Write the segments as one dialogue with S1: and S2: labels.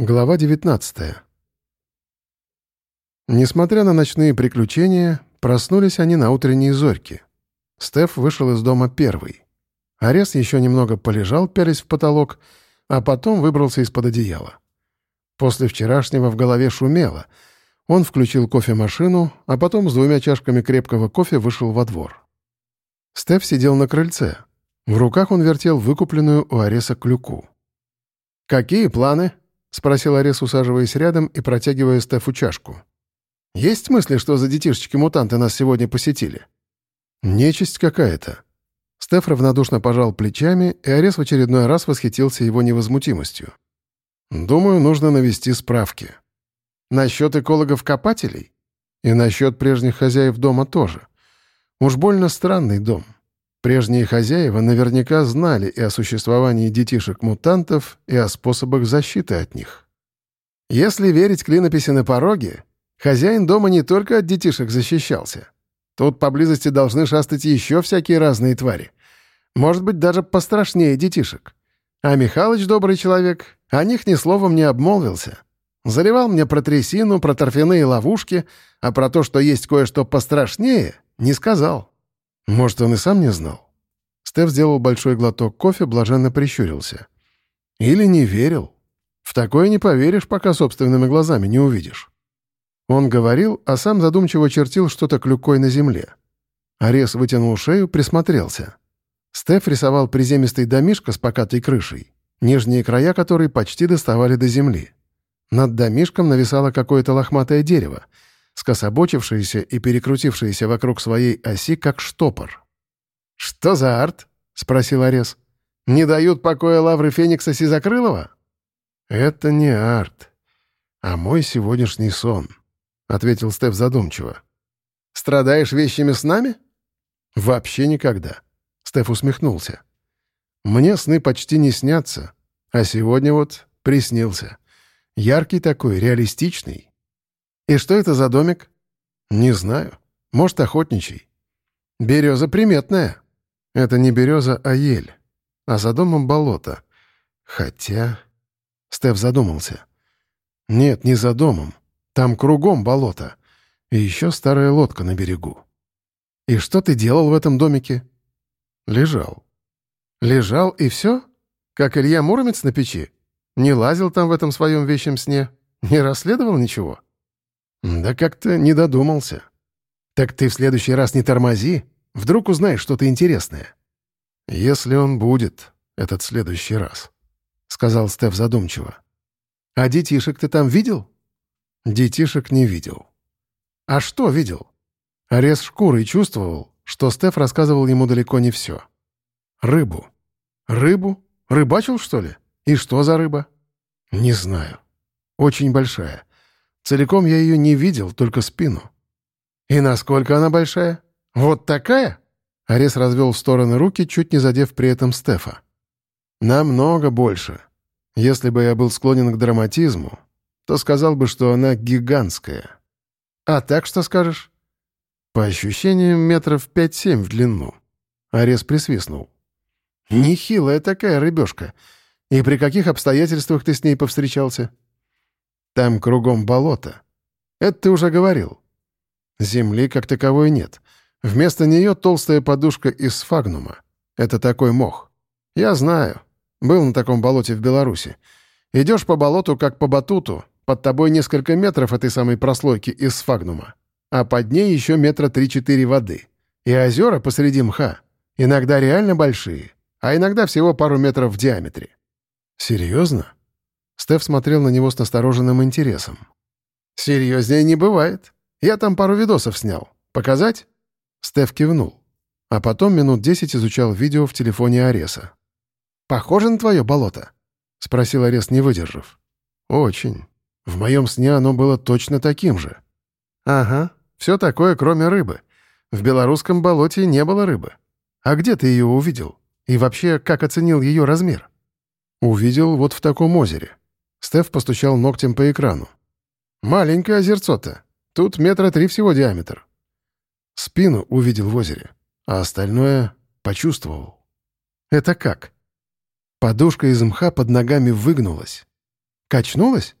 S1: Глава 19 Несмотря на ночные приключения, проснулись они на утренней зорьке. Стеф вышел из дома первый. Арес еще немного полежал, пялись в потолок, а потом выбрался из-под одеяла. После вчерашнего в голове шумело. Он включил кофемашину, а потом с двумя чашками крепкого кофе вышел во двор. Стеф сидел на крыльце. В руках он вертел выкупленную у Ареса клюку. «Какие планы?» — спросил Арес, усаживаясь рядом и протягивая Стефу чашку. «Есть мысли, что за детишечки-мутанты нас сегодня посетили?» «Нечисть какая-то». Стеф равнодушно пожал плечами, и Арес в очередной раз восхитился его невозмутимостью. «Думаю, нужно навести справки. Насчет экологов-копателей? И насчет прежних хозяев дома тоже. Уж больно странный дом. Прежние хозяева наверняка знали и о существовании детишек-мутантов, и о способах защиты от них. Если верить клинописи на пороге, хозяин дома не только от детишек защищался. Тут поблизости должны шастать еще всякие разные твари. Может быть, даже пострашнее детишек. А Михалыч, добрый человек, о них ни словом не обмолвился. Заливал мне про трясину, про торфяные ловушки, а про то, что есть кое-что пострашнее, не сказал. Может, он и сам не знал? Стеф сделал большой глоток кофе, блаженно прищурился. Или не верил. В такое не поверишь, пока собственными глазами не увидишь. Он говорил, а сам задумчиво чертил что-то клюкой на земле. Арес вытянул шею, присмотрелся. Стеф рисовал приземистый домишко с покатой крышей, нижние края которой почти доставали до земли. Над домишком нависало какое-то лохматое дерево — скособочившиеся и перекрутившиеся вокруг своей оси, как штопор. «Что за арт?» — спросил Арес. «Не дают покоя лавры Феникса Сизакрылова?» «Это не арт, а мой сегодняшний сон», — ответил Стеф задумчиво. «Страдаешь вещими снами?» «Вообще никогда», — Стеф усмехнулся. «Мне сны почти не снятся, а сегодня вот приснился. Яркий такой, реалистичный. «И что это за домик?» «Не знаю. Может, охотничий». «Береза приметная». «Это не береза, а ель. А за домом болото. Хотя...» Стеф задумался. «Нет, не за домом. Там кругом болото. И еще старая лодка на берегу». «И что ты делал в этом домике?» «Лежал». «Лежал и все? Как Илья Муромец на печи? Не лазил там в этом своем вещем сне? Не расследовал ничего?» «Да как-то не додумался». «Так ты в следующий раз не тормози. Вдруг узнаешь что-то интересное». «Если он будет, этот следующий раз», — сказал Стеф задумчиво. «А детишек ты там видел?» «Детишек не видел». «А что видел?» Арес шкурой чувствовал, что Стеф рассказывал ему далеко не все. «Рыбу». «Рыбу? Рыбачил, что ли? И что за рыба?» «Не знаю. Очень большая. Целиком я ее не видел, только спину. «И насколько она большая? Вот такая?» Арес развел в стороны руки, чуть не задев при этом Стефа. «Намного больше. Если бы я был склонен к драматизму, то сказал бы, что она гигантская. А так что скажешь?» «По ощущениям, метров пять-семь в длину». Арес присвистнул. «Нехилая такая рыбешка. И при каких обстоятельствах ты с ней повстречался?» Там кругом болото. Это ты уже говорил. Земли как таковой нет. Вместо нее толстая подушка из сфагнума. Это такой мох. Я знаю. Был на таком болоте в Беларуси. Идешь по болоту, как по батуту. Под тобой несколько метров этой самой прослойки из сфагнума. А под ней еще метра три-четыре воды. И озера посреди мха. Иногда реально большие, а иногда всего пару метров в диаметре. Серьезно? Стеф смотрел на него с настороженным интересом. «Серьезнее не бывает. Я там пару видосов снял. Показать?» Стеф кивнул. А потом минут десять изучал видео в телефоне Ареса. «Похоже на твое болото?» — спросил Арес, не выдержав. «Очень. В моем сне оно было точно таким же». «Ага. Все такое, кроме рыбы. В белорусском болоте не было рыбы. А где ты ее увидел? И вообще, как оценил ее размер?» «Увидел вот в таком озере. Стеф постучал ногтем по экрану. «Маленькое озерцо-то. Тут метра три всего диаметр». Спину увидел в озере, а остальное почувствовал. «Это как?» Подушка из мха под ногами выгнулась. Качнулась?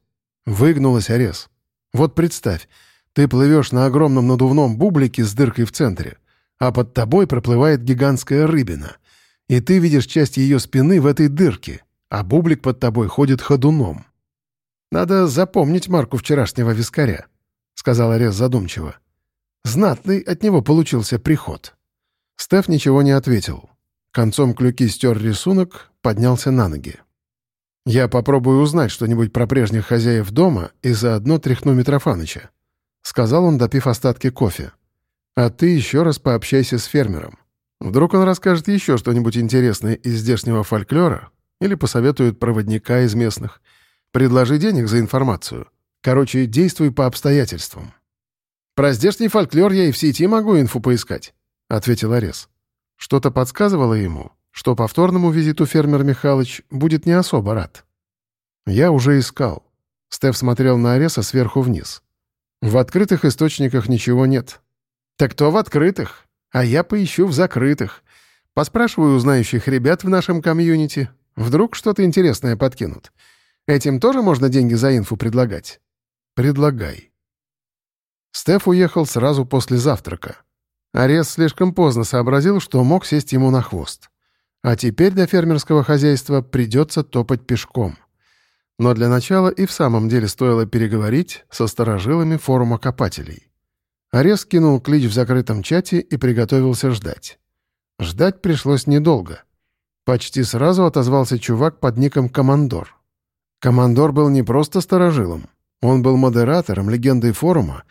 S1: Выгнулась Арес. Вот представь, ты плывешь на огромном надувном бублике с дыркой в центре, а под тобой проплывает гигантская рыбина, и ты видишь часть ее спины в этой дырке, а бублик под тобой ходит ходуном. «Надо запомнить марку вчерашнего вискаря», — сказал Арес задумчиво. «Знатный от него получился приход». Стеф ничего не ответил. Концом клюки стер рисунок, поднялся на ноги. «Я попробую узнать что-нибудь про прежних хозяев дома и заодно тряхну Митрофаныча», — сказал он, допив остатки кофе. «А ты еще раз пообщайся с фермером. Вдруг он расскажет еще что-нибудь интересное из здешнего фольклора или посоветует проводника из местных. Предложи денег за информацию. Короче, действуй по обстоятельствам». «Про здешний фольклор я и в сети могу инфу поискать», — ответил Арес. Что-то подсказывало ему, что повторному визиту фермер Михалыч будет не особо рад. «Я уже искал». Стеф смотрел на Ареса сверху вниз. «В открытых источниках ничего нет». «Так то в открытых, а я поищу в закрытых. Поспрашиваю у знающих ребят в нашем комьюнити. Вдруг что-то интересное подкинут. Этим тоже можно деньги за инфу предлагать?» «Предлагай». Стеф уехал сразу после завтрака. Арес слишком поздно сообразил, что мог сесть ему на хвост. А теперь для фермерского хозяйства придется топать пешком. Но для начала и в самом деле стоило переговорить со сторожилами форума копателей. Арес кинул клич в закрытом чате и приготовился ждать. Ждать пришлось недолго. Почти сразу отозвался чувак под ником «Командор». Командор был не просто сторожилом. Он был модератором, легендой форума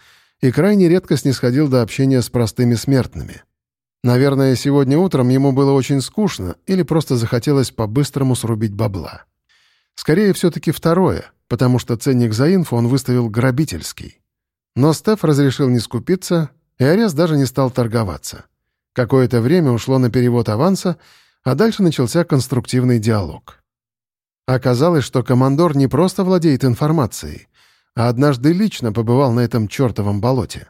S1: и крайне редко снисходил до общения с простыми смертными. Наверное, сегодня утром ему было очень скучно или просто захотелось по-быстрому срубить бабла. Скорее, все-таки второе, потому что ценник за инфу он выставил грабительский. Но Стеф разрешил не скупиться, и Арес даже не стал торговаться. Какое-то время ушло на перевод аванса, а дальше начался конструктивный диалог. Оказалось, что командор не просто владеет информацией, а однажды лично побывал на этом чертовом болоте.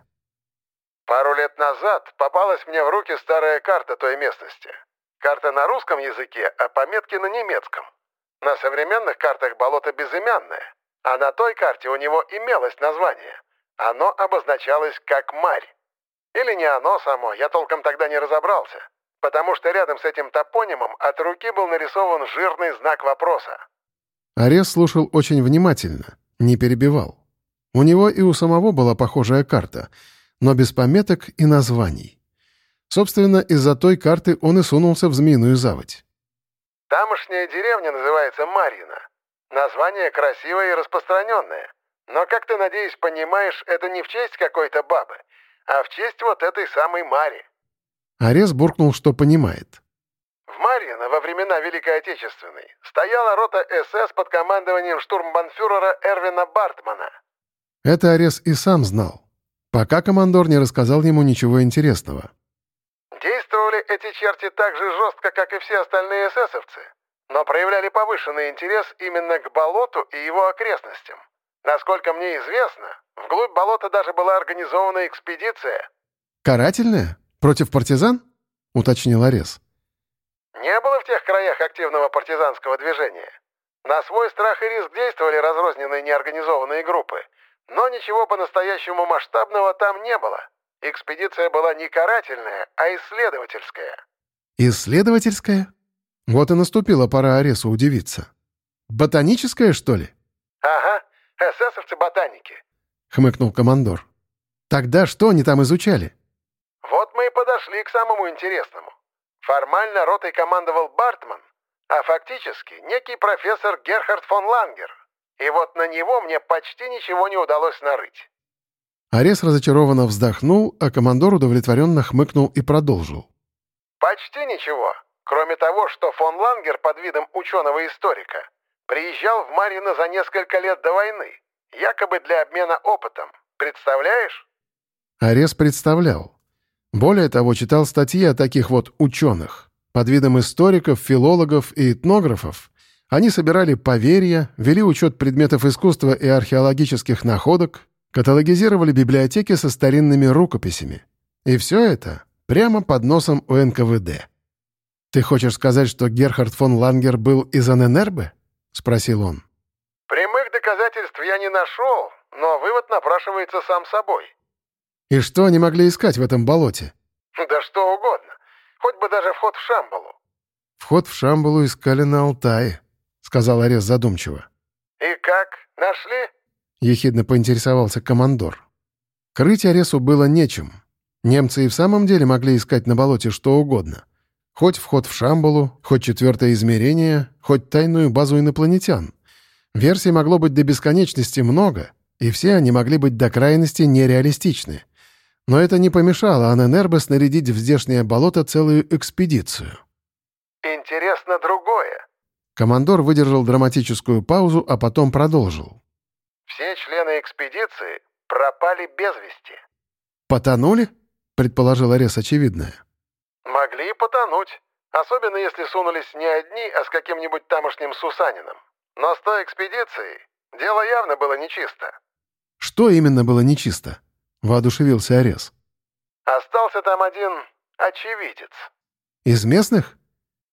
S2: Пару лет назад попалась мне в руки старая карта той местности. Карта на русском языке, а пометки на немецком. На современных картах болото безымянное, а на той карте у него имелось название. Оно обозначалось как «Марь». Или не оно само, я толком тогда не разобрался, потому что рядом с этим топонимом от руки был нарисован жирный знак вопроса.
S1: Арес слушал очень внимательно, не перебивал. У него и у самого была похожая карта, но без пометок и названий. Собственно, из-за той карты он и сунулся в Змеиную заводь.
S2: «Тамошняя деревня называется Марьино. Название красивое и распространенное. Но, как ты, надеюсь, понимаешь, это не в честь какой-то бабы, а в честь вот этой самой Мари».
S1: Арес буркнул, что понимает.
S2: В Марьино во времена Великой Отечественной стояла рота СС под командованием штурмбанфюрера Эрвина Бартмана.
S1: Это Арес и сам знал, пока командор не рассказал ему ничего интересного.
S2: Действовали эти черти так же жестко, как и все остальные эсэсовцы, но проявляли повышенный интерес именно к болоту и его окрестностям. Насколько мне известно, вглубь болота даже была организована экспедиция.
S1: «Карательная? Против партизан?» — уточнил Арес.
S2: Не было в тех краях активного партизанского движения. На свой страх и риск действовали разрозненные неорганизованные группы, но ничего по-настоящему масштабного там не было. Экспедиция была не карательная, а исследовательская.
S1: Исследовательская? Вот и наступила пора Аресу удивиться. Ботаническая, что ли?
S2: Ага, эсэсовцы-ботаники.
S1: Хмыкнул командор. Тогда что они там изучали?
S2: Мы и подошли к самому интересному. Формально ротой командовал Бартман, а фактически некий профессор Герхард фон Лангер. И вот на него мне почти ничего не удалось нарыть.
S1: Арес разочарованно вздохнул, а командор удовлетворенно хмыкнул и продолжил.
S2: «Почти ничего, кроме того, что фон Лангер под видом ученого-историка приезжал в Марино за несколько лет до войны, якобы для обмена опытом. Представляешь?»
S1: Арес представлял. Более того, читал статьи о таких вот ученых. Под видом историков, филологов и этнографов они собирали поверья, вели учет предметов искусства и археологических находок, каталогизировали библиотеки со старинными рукописями. И все это прямо под носом у НКВД. «Ты хочешь сказать, что Герхард фон Лангер был из ННРБ?» — спросил он.
S2: «Прямых доказательств я не нашел, но вывод напрашивается сам собой.
S1: И что они могли искать в этом болоте?
S2: Да что угодно. Хоть бы даже вход в Шамбалу.
S1: Вход в Шамбалу искали на Алтае, сказал Арес задумчиво.
S2: И как? Нашли?
S1: Ехидно поинтересовался командор. Крыть Аресу было нечем. Немцы и в самом деле могли искать на болоте что угодно. Хоть вход в Шамбалу, хоть четвертое измерение, хоть тайную базу инопланетян. Версий могло быть до бесконечности много, и все они могли быть до крайности нереалистичны. Но это не помешало Аненербе снарядить в здешнее болото целую экспедицию.
S2: «Интересно другое».
S1: Командор выдержал драматическую паузу, а потом продолжил.
S2: «Все члены экспедиции пропали без вести».
S1: «Потонули?» — предположил Арес очевидное.
S2: «Могли потонуть, особенно если сунулись не одни, а с каким-нибудь тамошним Сусанином. Но с той экспедицией дело явно было нечисто».
S1: «Что именно было нечисто?» — воодушевился Арес.
S2: «Остался там один очевидец».
S1: «Из местных?»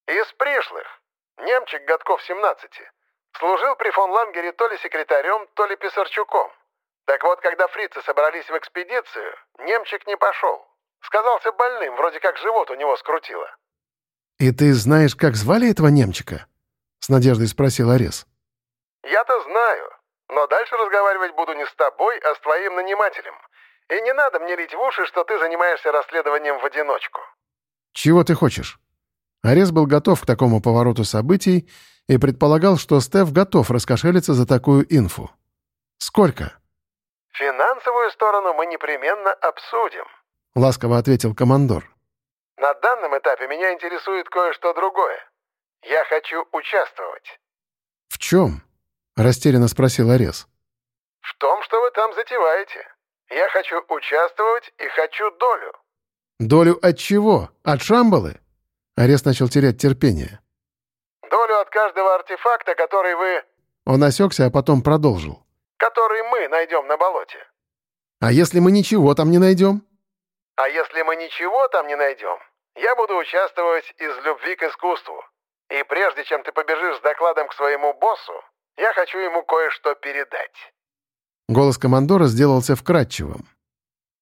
S2: «Из пришлых. Немчик годков 17. Служил при фон Лангере то ли секретарем, то ли писарчуком. Так вот, когда фрицы собрались в экспедицию, немчик не пошел. Сказался больным, вроде как живот у него скрутило».
S1: «И ты знаешь, как звали этого немчика?» — с надеждой спросил Арес.
S2: «Я-то знаю, но дальше разговаривать буду не с тобой, а с твоим нанимателем. И не надо мне лить в уши, что ты занимаешься расследованием в одиночку».
S1: «Чего ты хочешь?» Арес был готов к такому повороту событий и предполагал, что Стеф готов раскошелиться за такую инфу. «Сколько?»
S2: «Финансовую сторону мы непременно обсудим», —
S1: ласково ответил командор.
S2: «На данном этапе меня интересует кое-что другое. Я хочу участвовать».
S1: «В чем?» — растерянно спросил Арес.
S2: «В том, что вы там затеваете. Я хочу участвовать и хочу долю».
S1: «Долю от чего? От Шамбалы?» Арес начал терять терпение.
S2: «Долю от каждого артефакта, который вы...»
S1: Он осекся, а потом продолжил.
S2: «Который мы найдем на болоте».
S1: «А если мы ничего там не найдем?»
S2: «А если мы ничего там не найдем, я буду участвовать из любви к искусству. И прежде чем ты побежишь с докладом к своему боссу, я хочу ему кое-что передать».
S1: Голос командора сделался вкрадчивым.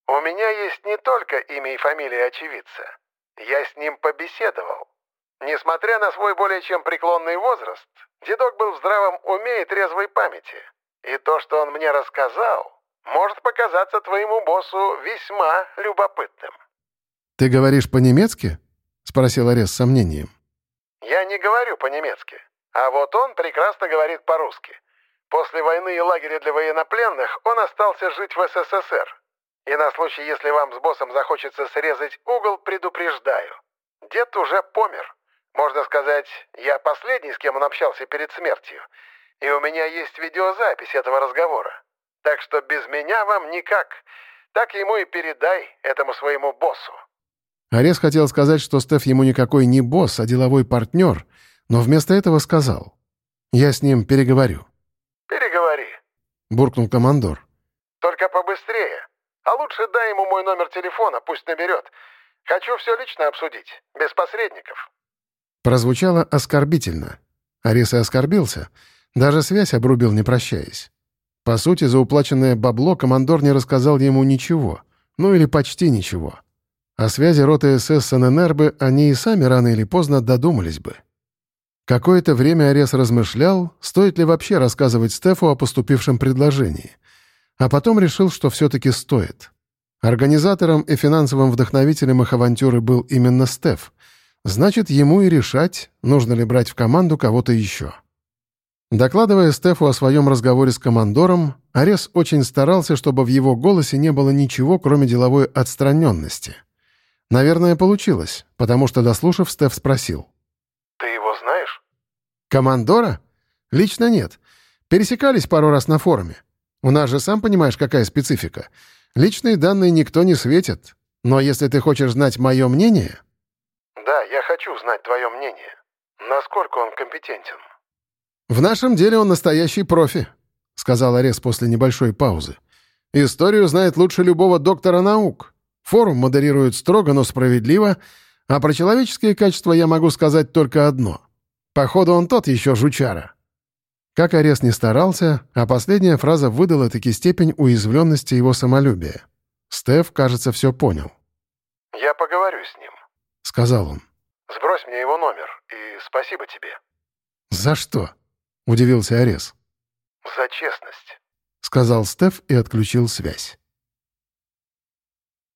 S2: «У меня есть не только имя и фамилия очевидца. Я с ним побеседовал. Несмотря на свой более чем преклонный возраст, дедок был в здравом уме и трезвой памяти. И то, что он мне рассказал, может показаться твоему боссу весьма любопытным».
S1: «Ты говоришь по-немецки?» — спросил Арес с сомнением.
S2: «Я не говорю по-немецки. А вот он прекрасно говорит по-русски. После войны и лагеря для военнопленных он остался жить в СССР. И на случай, если вам с боссом захочется срезать угол, предупреждаю. Дед уже помер. Можно сказать, я последний, с кем он общался перед смертью. И у меня есть видеозапись этого разговора. Так что без меня вам никак. Так ему и передай этому своему боссу».
S1: Арес хотел сказать, что Стеф ему никакой не босс, а деловой партнер, но вместо этого сказал. «Я с ним переговорю». Буркнул командор.
S2: «Только побыстрее. А лучше дай ему мой номер телефона, пусть наберет. Хочу все лично обсудить, без посредников».
S1: Прозвучало оскорбительно. Арис и оскорбился. Даже связь обрубил, не прощаясь. По сути, за уплаченное бабло командор не рассказал ему ничего. Ну или почти ничего. О связи роты СС с ННРБ они и сами рано или поздно додумались бы. Какое-то время Арес размышлял, стоит ли вообще рассказывать Стефу о поступившем предложении. А потом решил, что все-таки стоит. Организатором и финансовым вдохновителем их авантюры был именно Стеф. Значит, ему и решать, нужно ли брать в команду кого-то еще. Докладывая Стефу о своем разговоре с командором, Арес очень старался, чтобы в его голосе не было ничего, кроме деловой отстраненности. Наверное, получилось, потому что, дослушав, Стеф спросил. «Командора? Лично нет. Пересекались пару раз на форуме. У нас же, сам понимаешь, какая специфика. Личные данные никто не светит. Но если ты хочешь знать мое мнение...»
S2: «Да, я хочу знать твое мнение. Насколько он компетентен?»
S1: «В нашем деле он настоящий профи», — сказал Арес после небольшой паузы. «Историю знает лучше любого доктора наук. Форум модерирует строго, но справедливо, а про человеческие качества я могу сказать только одно. Походу, он тот еще жучара». Как Арес не старался, а последняя фраза выдала таки степень уязвленности его самолюбия. Стеф, кажется, все понял.
S2: «Я поговорю с ним», —
S1: сказал он.
S2: «Сбрось мне его номер, и спасибо тебе».
S1: «За что?» — удивился Арес.
S2: «За честность», —
S1: сказал Стеф и отключил связь.